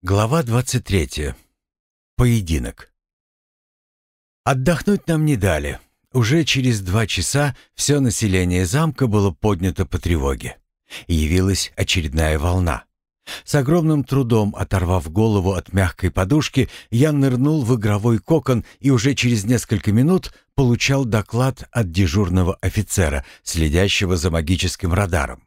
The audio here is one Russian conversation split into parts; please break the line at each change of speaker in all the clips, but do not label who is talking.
Глава 23. Поединок. Отдохнуть нам не дали. Уже через два часа все население замка было поднято по тревоге. Явилась очередная волна. С огромным трудом оторвав голову от мягкой подушки, я нырнул в игровой кокон и уже через несколько минут получал доклад от дежурного офицера, следящего за магическим радаром.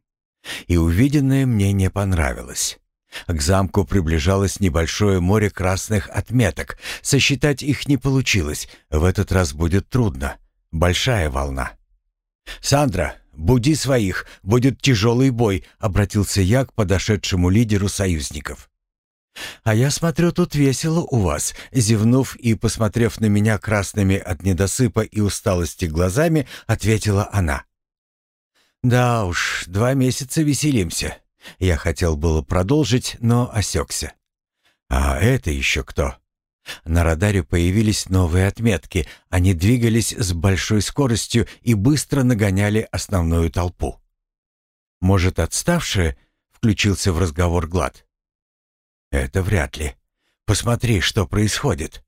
И увиденное мне не понравилось. К замку приближалось небольшое море красных отметок. Сосчитать их не получилось. В этот раз будет трудно. Большая волна. «Сандра, буди своих. Будет тяжелый бой», — обратился я к подошедшему лидеру союзников. «А я смотрю, тут весело у вас», — зевнув и посмотрев на меня красными от недосыпа и усталости глазами, ответила она. «Да уж, два месяца веселимся. Я хотел было продолжить, но осекся. А это еще кто? На радаре появились новые отметки. Они двигались с большой скоростью и быстро нагоняли основную толпу. «Может, отставшие?» — включился в разговор Глад. «Это вряд ли. Посмотри, что происходит».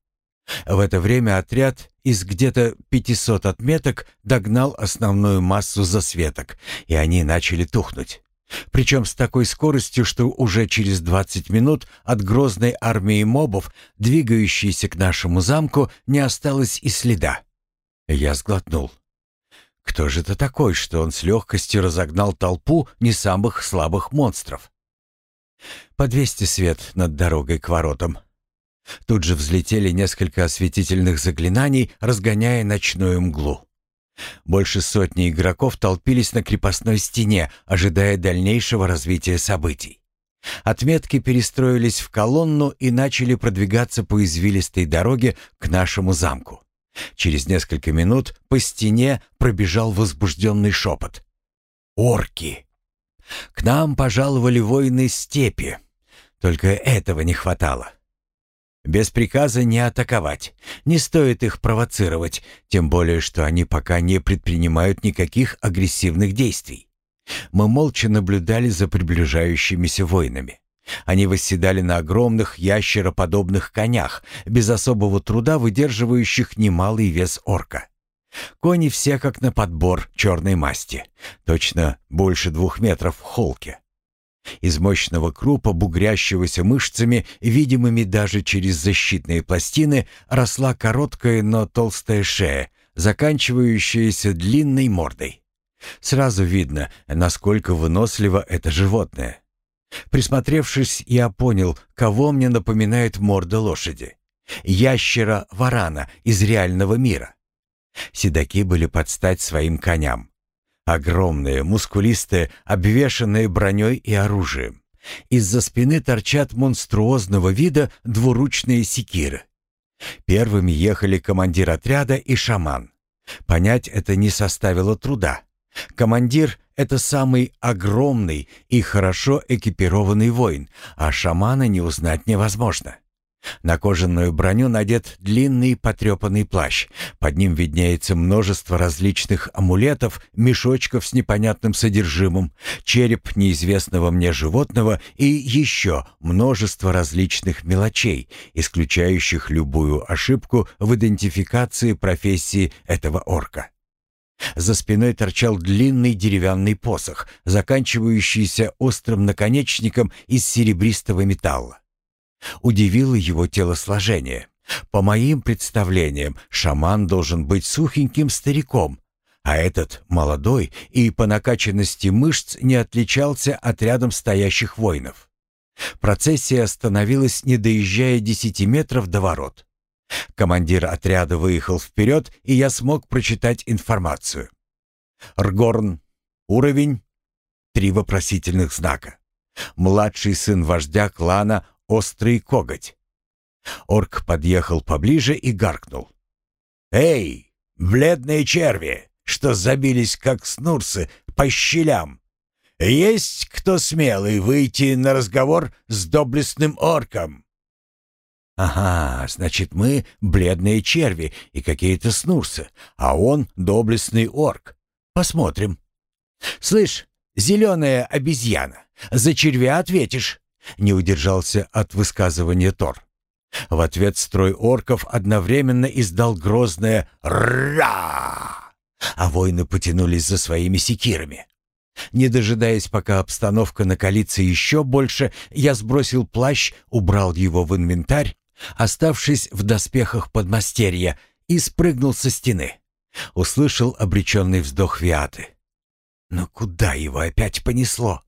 В это время отряд из где-то 500 отметок догнал основную массу засветок, и они начали тухнуть. Причем с такой скоростью, что уже через 20 минут от грозной армии мобов, двигающейся к нашему замку, не осталось и следа. Я сглотнул. Кто же это такой, что он с легкостью разогнал толпу не самых слабых монстров? Подвесьте свет над дорогой к воротам. Тут же взлетели несколько осветительных заклинаний, разгоняя ночную мглу. Больше сотни игроков толпились на крепостной стене, ожидая дальнейшего развития событий. Отметки перестроились в колонну и начали продвигаться по извилистой дороге к нашему замку. Через несколько минут по стене пробежал возбужденный шепот. «Орки!» К нам пожаловали воины степи. Только этого не хватало. Без приказа не атаковать. Не стоит их провоцировать, тем более, что они пока не предпринимают никаких агрессивных действий. Мы молча наблюдали за приближающимися воинами. Они восседали на огромных ящероподобных конях, без особого труда выдерживающих немалый вес орка. Кони все как на подбор черной масти, точно больше двух метров в холке. Из мощного крупа, бугрящегося мышцами, видимыми даже через защитные пластины, росла короткая, но толстая шея, заканчивающаяся длинной мордой. Сразу видно, насколько выносливо это животное. Присмотревшись, я понял, кого мне напоминает морда лошади. Ящера-варана из реального мира. Седаки были под стать своим коням. Огромные, мускулистые, обвешанные броней и оружием. Из-за спины торчат монструозного вида двуручные секиры. Первыми ехали командир отряда и шаман. Понять это не составило труда. Командир — это самый огромный и хорошо экипированный воин, а шамана не узнать невозможно. На кожаную броню надет длинный потрепанный плащ. Под ним виднеется множество различных амулетов, мешочков с непонятным содержимым, череп неизвестного мне животного и еще множество различных мелочей, исключающих любую ошибку в идентификации профессии этого орка. За спиной торчал длинный деревянный посох, заканчивающийся острым наконечником из серебристого металла. Удивило его телосложение. По моим представлениям, шаман должен быть сухеньким стариком, а этот молодой и по накачанности мышц не отличался от рядом стоящих воинов. Процессия остановилась, не доезжая десяти метров до ворот. Командир отряда выехал вперед, и я смог прочитать информацию. Ргорн. Уровень. Три вопросительных знака. Младший сын вождя клана острый коготь. Орк подъехал поближе и гаркнул. «Эй, бледные черви, что забились как снурсы по щелям! Есть кто смелый выйти на разговор с доблестным орком?» «Ага, значит, мы бледные черви и какие-то снурсы, а он доблестный орк. Посмотрим. Слышь, зеленая обезьяна, за червя ответишь. Не удержался от высказывания Тор. В ответ строй орков одновременно издал грозное «Ра!», а воины потянулись за своими секирами. Не дожидаясь, пока обстановка накалится еще больше, я сбросил плащ, убрал его в инвентарь, оставшись в доспехах подмастерья, и спрыгнул со стены. Услышал обреченный вздох Виаты. Но куда его опять понесло?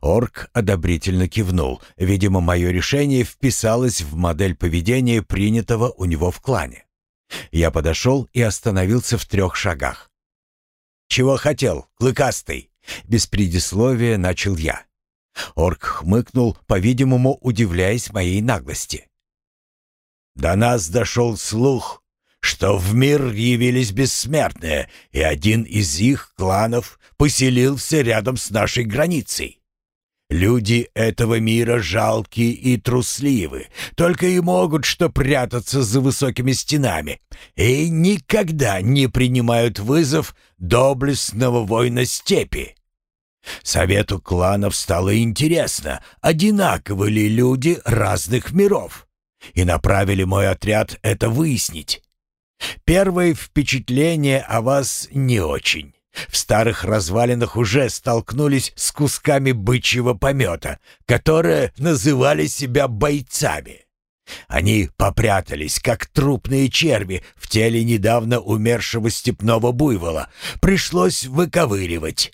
Орк одобрительно кивнул. Видимо, мое решение вписалось в модель поведения, принятого у него в клане. Я подошел и остановился в трех шагах. «Чего хотел, клыкастый?» Без предисловия начал я. Орк хмыкнул, по-видимому, удивляясь моей наглости. «До нас дошел слух, что в мир явились бессмертные, и один из их кланов поселился рядом с нашей границей. Люди этого мира жалкие и трусливы, только и могут что прятаться за высокими стенами, и никогда не принимают вызов доблестного воина степи. Совету кланов стало интересно, одинаковы ли люди разных миров, и направили мой отряд это выяснить. Первое впечатление о вас не очень. В старых развалинах уже столкнулись с кусками бычьего помета, которые называли себя бойцами. Они попрятались, как трупные черви, в теле недавно умершего степного буйвола. Пришлось выковыривать.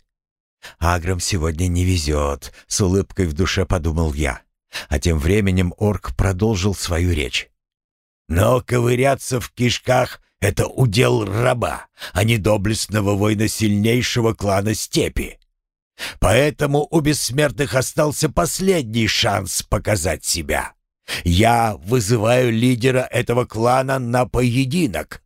«Аграм сегодня не везет», — с улыбкой в душе подумал я. А тем временем орк продолжил свою речь. «Но ковыряться в кишках это удел раба, а не доблестного воина сильнейшего клана степи. Поэтому у бессмертных остался последний шанс показать себя. Я вызываю лидера этого клана на поединок.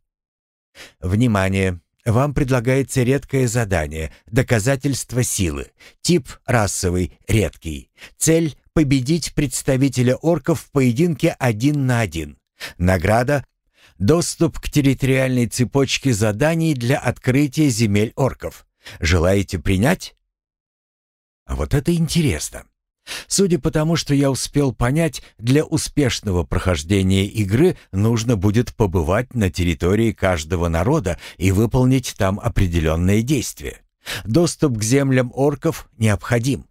Внимание! Вам предлагается редкое задание «Доказательство силы». Тип расовый, редкий. Цель — победить представителя орков в поединке один на один. Награда Доступ к территориальной цепочке заданий для открытия земель орков. Желаете принять? А вот это интересно. Судя по тому, что я успел понять, для успешного прохождения игры нужно будет побывать на территории каждого народа и выполнить там определенные действия. Доступ к землям орков необходим.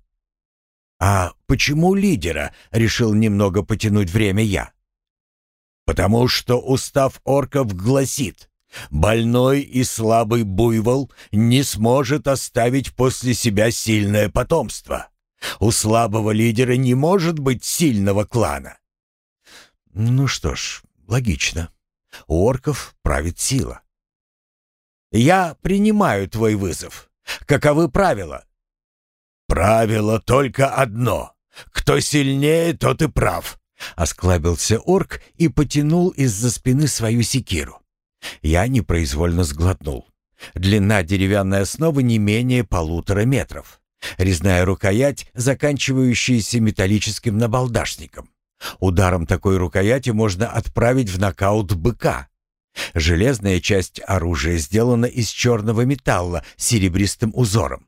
«А почему лидера?» — решил немного потянуть время я потому что устав орков гласит, больной и слабый буйвол не сможет оставить после себя сильное потомство. У слабого лидера не может быть сильного клана. Ну что ж, логично. У орков правит сила. Я принимаю твой вызов. Каковы правила? Правило только одно. Кто сильнее, тот и прав. Осклабился орк и потянул из-за спины свою секиру. Я непроизвольно сглотнул. Длина деревянной основы не менее полутора метров. Резная рукоять, заканчивающаяся металлическим набалдашником. Ударом такой рукояти можно отправить в нокаут быка. Железная часть оружия сделана из черного металла с серебристым узором.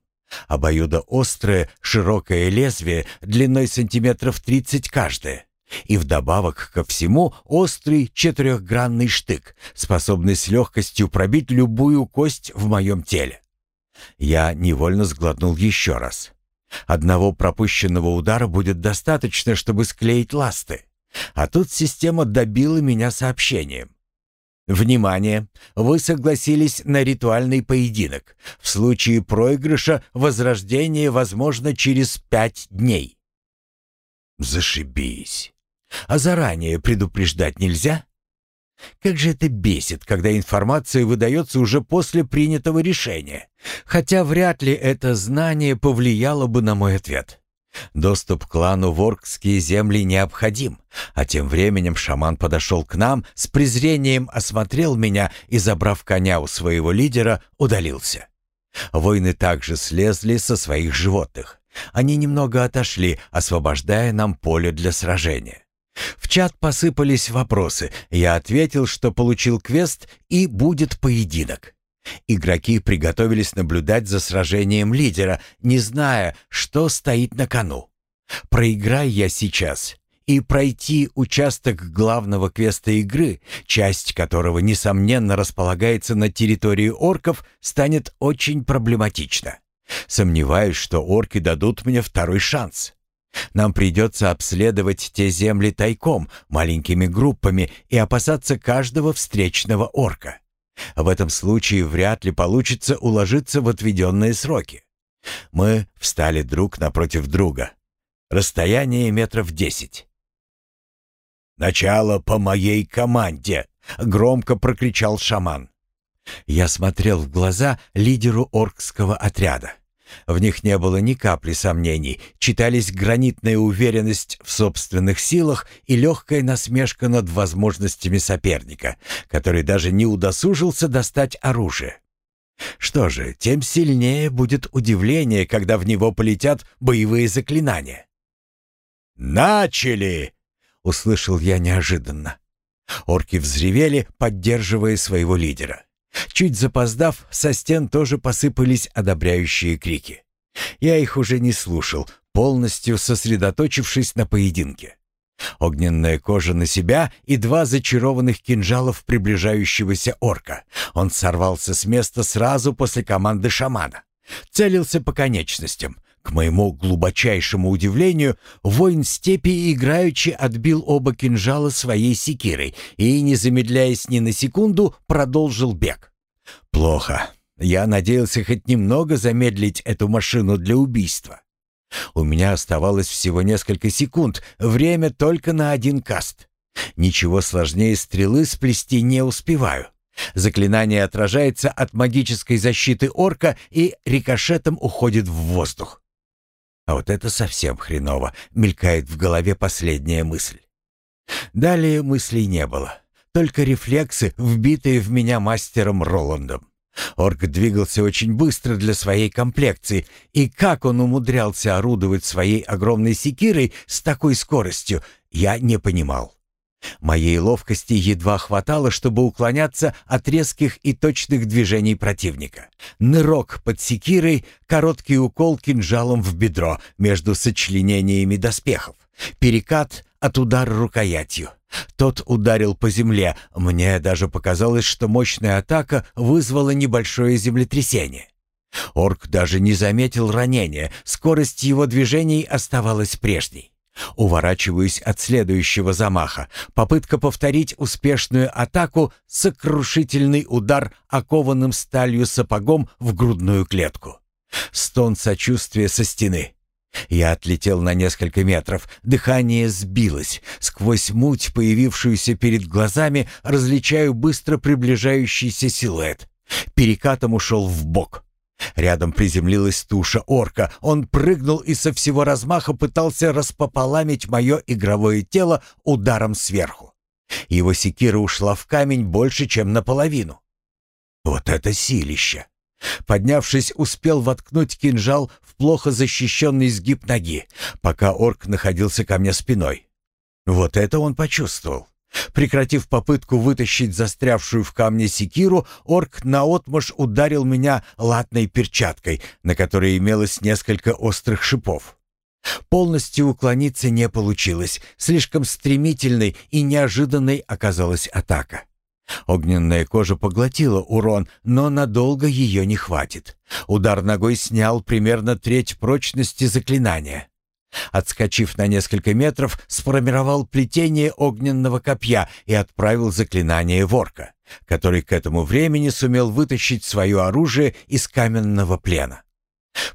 Обоюдоострое, широкое лезвие длиной сантиметров 30 каждое. И вдобавок ко всему острый четырехгранный штык, способный с легкостью пробить любую кость в моем теле. Я невольно сглотнул еще раз. Одного пропущенного удара будет достаточно, чтобы склеить ласты. А тут система добила меня сообщением. Внимание! Вы согласились на ритуальный поединок. В случае проигрыша возрождение возможно через пять дней. Зашибись. А заранее предупреждать нельзя? Как же это бесит, когда информация выдается уже после принятого решения. Хотя вряд ли это знание повлияло бы на мой ответ. Доступ к клану в Оркские земли необходим, а тем временем шаман подошел к нам, с презрением осмотрел меня и, забрав коня у своего лидера, удалился. Воины также слезли со своих животных. Они немного отошли, освобождая нам поле для сражения. В чат посыпались вопросы. Я ответил, что получил квест и будет поединок. Игроки приготовились наблюдать за сражением лидера, не зная, что стоит на кону. Проиграй я сейчас, и пройти участок главного квеста игры, часть которого, несомненно, располагается на территории орков, станет очень проблематично. Сомневаюсь, что орки дадут мне второй шанс. Нам придется обследовать те земли тайком, маленькими группами и опасаться каждого встречного орка. В этом случае вряд ли получится уложиться в отведенные сроки. Мы встали друг напротив друга. Расстояние метров десять. «Начало по моей команде!» — громко прокричал шаман. Я смотрел в глаза лидеру оркского отряда. В них не было ни капли сомнений, читались гранитная уверенность в собственных силах и легкая насмешка над возможностями соперника, который даже не удосужился достать оружие. Что же, тем сильнее будет удивление, когда в него полетят боевые заклинания. «Начали!» — услышал я неожиданно. Орки взревели, поддерживая своего лидера. Чуть запоздав, со стен тоже посыпались одобряющие крики. Я их уже не слушал, полностью сосредоточившись на поединке. Огненная кожа на себя и два зачарованных кинжалов приближающегося орка. Он сорвался с места сразу после команды шамана. Целился по конечностям, к моему глубочайшему удивлению, воин степи играючи отбил оба кинжала своей секирой и, не замедляясь ни на секунду, продолжил бег. «Плохо. Я надеялся хоть немного замедлить эту машину для убийства. У меня оставалось всего несколько секунд, время только на один каст. Ничего сложнее стрелы сплести не успеваю. Заклинание отражается от магической защиты орка и рикошетом уходит в воздух. А вот это совсем хреново, мелькает в голове последняя мысль. Далее мыслей не было, только рефлексы, вбитые в меня мастером Роландом. Орк двигался очень быстро для своей комплекции, и как он умудрялся орудовать своей огромной секирой с такой скоростью, я не понимал. Моей ловкости едва хватало, чтобы уклоняться от резких и точных движений противника. Нырок под секирой, короткий укол кинжалом в бедро между сочленениями доспехов, перекат от удара рукоятью. Тот ударил по земле. Мне даже показалось, что мощная атака вызвала небольшое землетрясение. Орк даже не заметил ранения, скорость его движений оставалась прежней. Уворачиваюсь от следующего замаха. Попытка повторить успешную атаку, сокрушительный удар окованным сталью сапогом в грудную клетку. Стон сочувствия со стены. Я отлетел на несколько метров, дыхание сбилось. Сквозь муть, появившуюся перед глазами, различаю быстро приближающийся силуэт. Перекатом ушел в бок. Рядом приземлилась туша орка. Он прыгнул и со всего размаха пытался распополамить мое игровое тело ударом сверху. Его секира ушла в камень больше, чем наполовину. Вот это силище! Поднявшись, успел воткнуть кинжал в плохо защищенный сгиб ноги, пока орк находился ко мне спиной. Вот это он почувствовал. Прекратив попытку вытащить застрявшую в камне секиру, орк наотмашь ударил меня латной перчаткой, на которой имелось несколько острых шипов. Полностью уклониться не получилось, слишком стремительной и неожиданной оказалась атака. Огненная кожа поглотила урон, но надолго ее не хватит. Удар ногой снял примерно треть прочности заклинания. Отскочив на несколько метров, сформировал плетение огненного копья и отправил заклинание ворка, который к этому времени сумел вытащить свое оружие из каменного плена.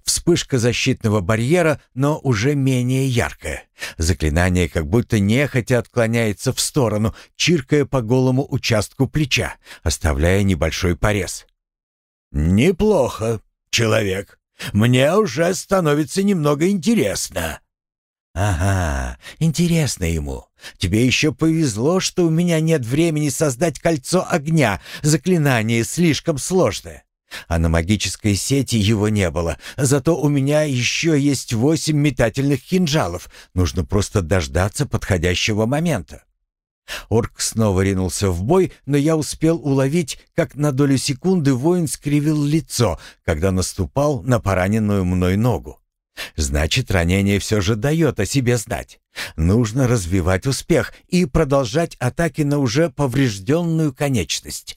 Вспышка защитного барьера, но уже менее яркая. Заклинание как будто нехотя отклоняется в сторону, чиркая по голому участку плеча, оставляя небольшой порез. «Неплохо, человек. Мне уже становится немного интересно», «Ага, интересно ему. Тебе еще повезло, что у меня нет времени создать кольцо огня. Заклинание слишком сложное. А на магической сети его не было. Зато у меня еще есть восемь метательных кинжалов. Нужно просто дождаться подходящего момента». Орк снова ринулся в бой, но я успел уловить, как на долю секунды воин скривил лицо, когда наступал на пораненную мной ногу. Значит, ранение все же дает о себе знать. Нужно развивать успех и продолжать атаки на уже поврежденную конечность.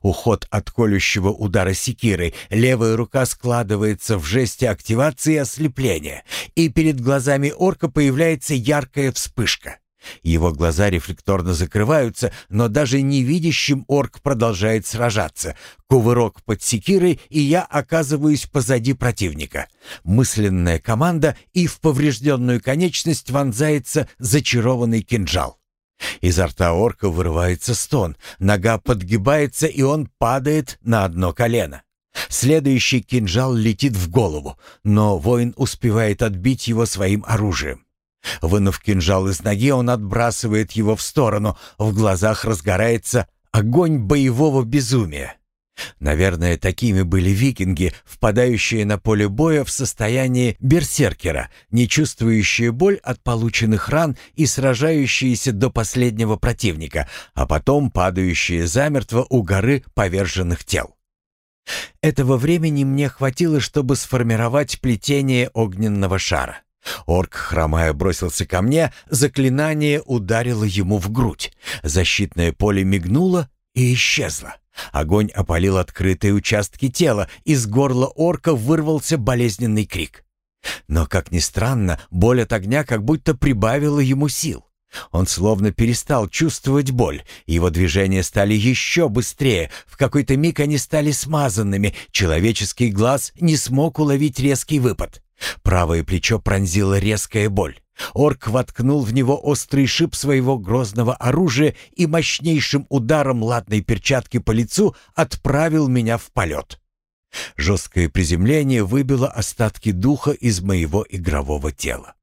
Уход от колющего удара секирой, левая рука складывается в жесте активации ослепления, и перед глазами орка появляется яркая вспышка. Его глаза рефлекторно закрываются, но даже невидящим орк продолжает сражаться. Кувырок под секирой, и я оказываюсь позади противника. Мысленная команда, и в поврежденную конечность вонзается зачарованный кинжал. Изо рта орка вырывается стон, нога подгибается, и он падает на одно колено. Следующий кинжал летит в голову, но воин успевает отбить его своим оружием. Вынув кинжал из ноги, он отбрасывает его в сторону, в глазах разгорается огонь боевого безумия. Наверное, такими были викинги, впадающие на поле боя в состояние берсеркера, не чувствующие боль от полученных ран и сражающиеся до последнего противника, а потом падающие замертво у горы поверженных тел. Этого времени мне хватило, чтобы сформировать плетение огненного шара. Орк, хромая, бросился ко мне, заклинание ударило ему в грудь. Защитное поле мигнуло и исчезло. Огонь опалил открытые участки тела, из горла орка вырвался болезненный крик. Но, как ни странно, боль от огня как будто прибавила ему сил. Он словно перестал чувствовать боль, его движения стали еще быстрее, в какой-то миг они стали смазанными, человеческий глаз не смог уловить резкий выпад. Правое плечо пронзила резкая боль. Орк воткнул в него острый шип своего грозного оружия и мощнейшим ударом латной перчатки по лицу отправил меня в полет. Жесткое приземление выбило остатки духа из моего игрового тела.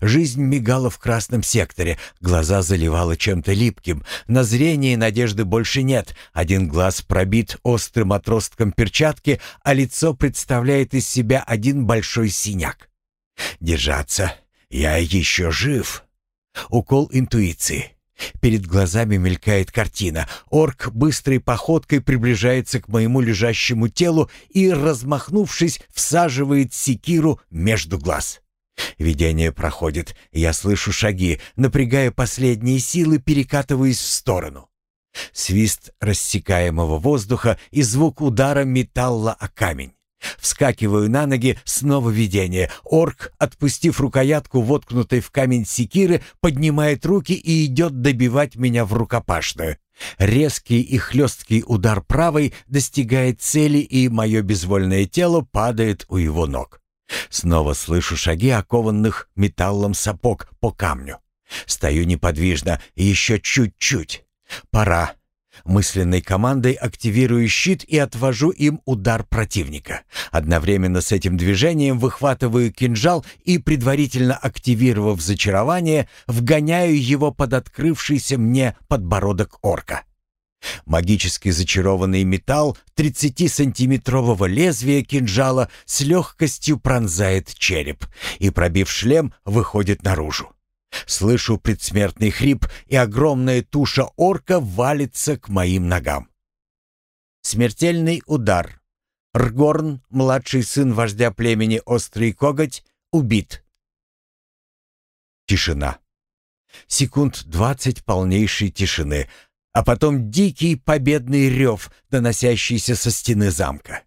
Жизнь мигала в красном секторе, глаза заливало чем-то липким, на зрение надежды больше нет, один глаз пробит острым отростком перчатки, а лицо представляет из себя один большой синяк. «Держаться! Я еще жив!» Укол интуиции. Перед глазами мелькает картина. Орк быстрой походкой приближается к моему лежащему телу и, размахнувшись, всаживает секиру между глаз. Видение проходит, я слышу шаги, напрягая последние силы, перекатываясь в сторону. Свист рассекаемого воздуха и звук удара металла о камень. Вскакиваю на ноги, снова видение. Орк, отпустив рукоятку, воткнутой в камень секиры, поднимает руки и идет добивать меня в рукопашную. Резкий и хлесткий удар правой достигает цели, и мое безвольное тело падает у его ног. Снова слышу шаги окованных металлом сапог по камню. Стою неподвижно, еще чуть-чуть. Пора. Мысленной командой активирую щит и отвожу им удар противника. Одновременно с этим движением выхватываю кинжал и, предварительно активировав зачарование, вгоняю его под открывшийся мне подбородок орка. Магически зачарованный металл 30-сантиметрового лезвия кинжала с легкостью пронзает череп и, пробив шлем, выходит наружу. Слышу предсмертный хрип, и огромная туша орка валится к моим ногам. Смертельный удар. Ргорн, младший сын вождя племени Острый Коготь, убит. Тишина. Секунд двадцать полнейшей тишины, а потом дикий победный рев, доносящийся со стены замка.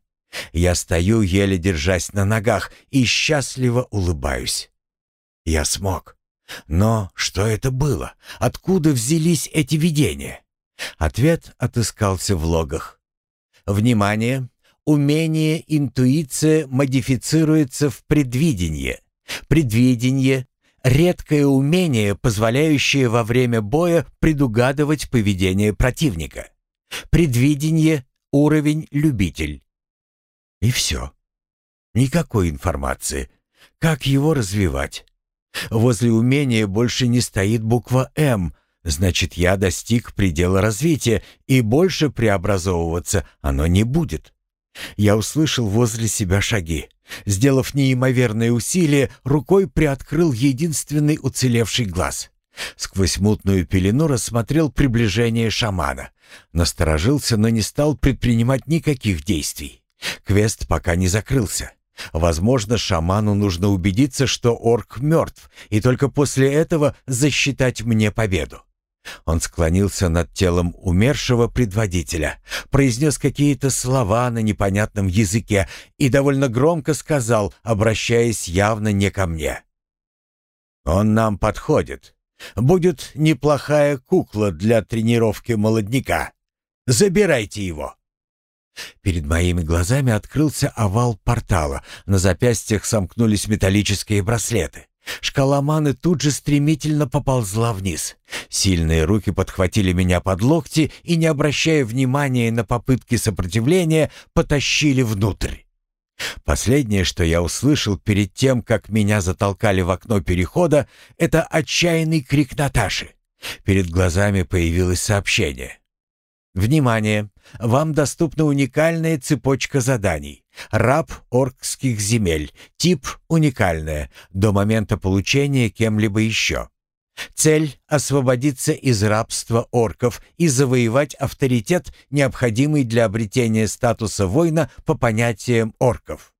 Я стою, еле держась на ногах, и счастливо улыбаюсь. Я смог. Но что это было? Откуда взялись эти видения? Ответ отыскался в логах. Внимание! Умение, интуиция модифицируется в предвидение. Предвидение Редкое умение, позволяющее во время боя предугадывать поведение противника. Предвидение, уровень любитель. И все. Никакой информации. Как его развивать? Возле умения больше не стоит буква «М», значит, я достиг предела развития, и больше преобразовываться оно не будет. Я услышал возле себя шаги. Сделав неимоверное усилие, рукой приоткрыл единственный уцелевший глаз. Сквозь мутную пелену рассмотрел приближение шамана. Насторожился, но не стал предпринимать никаких действий. Квест пока не закрылся. Возможно, шаману нужно убедиться, что орк мертв, и только после этого засчитать мне победу. Он склонился над телом умершего предводителя, произнес какие-то слова на непонятном языке и довольно громко сказал, обращаясь явно не ко мне. «Он нам подходит. Будет неплохая кукла для тренировки молодняка. Забирайте его». Перед моими глазами открылся овал портала, на запястьях сомкнулись металлические браслеты. Шкала маны тут же стремительно поползла вниз. Сильные руки подхватили меня под локти и, не обращая внимания на попытки сопротивления, потащили внутрь. Последнее, что я услышал перед тем, как меня затолкали в окно перехода, это отчаянный крик Наташи. Перед глазами появилось сообщение. Внимание! Вам доступна уникальная цепочка заданий. Раб оркских земель. Тип уникальная. До момента получения кем-либо еще. Цель – освободиться из рабства орков и завоевать авторитет, необходимый для обретения статуса воина по понятиям орков.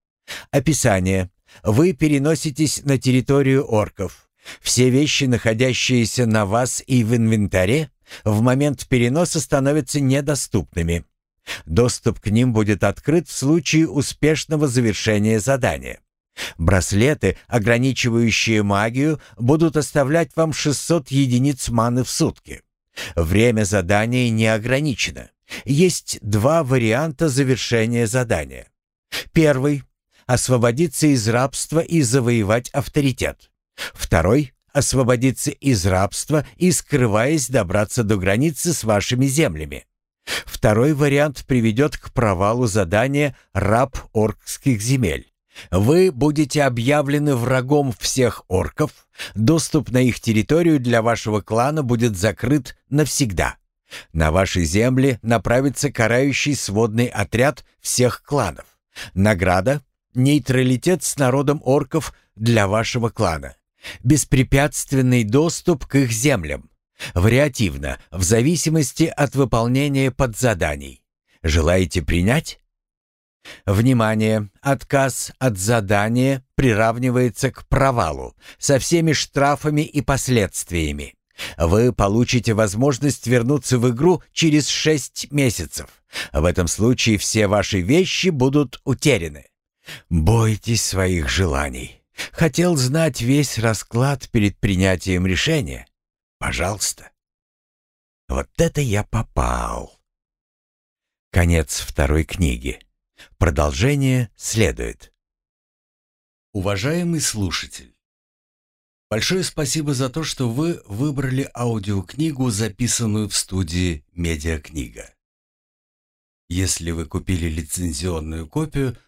Описание. Вы переноситесь на территорию орков. Все вещи, находящиеся на вас и в инвентаре, в момент переноса становятся недоступными. Доступ к ним будет открыт в случае успешного завершения задания. Браслеты, ограничивающие магию, будут оставлять вам 600 единиц маны в сутки. Время задания не ограничено. Есть два варианта завершения задания. Первый – освободиться из рабства и завоевать авторитет. Второй освободиться из рабства и, скрываясь, добраться до границы с вашими землями. Второй вариант приведет к провалу задания «Раб оркских земель». Вы будете объявлены врагом всех орков, доступ на их территорию для вашего клана будет закрыт навсегда. На ваши земли направится карающий сводный отряд всех кланов. Награда – нейтралитет с народом орков для вашего клана. Беспрепятственный доступ к их землям. Вариативно, в зависимости от выполнения подзаданий. Желаете принять? Внимание! Отказ от задания приравнивается к провалу со всеми штрафами и последствиями. Вы получите возможность вернуться в игру через 6 месяцев. В этом случае все ваши вещи будут утеряны. Бойтесь своих желаний. Хотел знать весь расклад перед принятием решения? Пожалуйста. Вот это я попал. Конец второй книги. Продолжение следует. Уважаемый слушатель, большое спасибо за то, что вы выбрали аудиокнигу, записанную в студии «Медиакнига». Если вы купили лицензионную копию –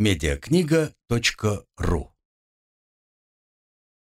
медиакнига.ру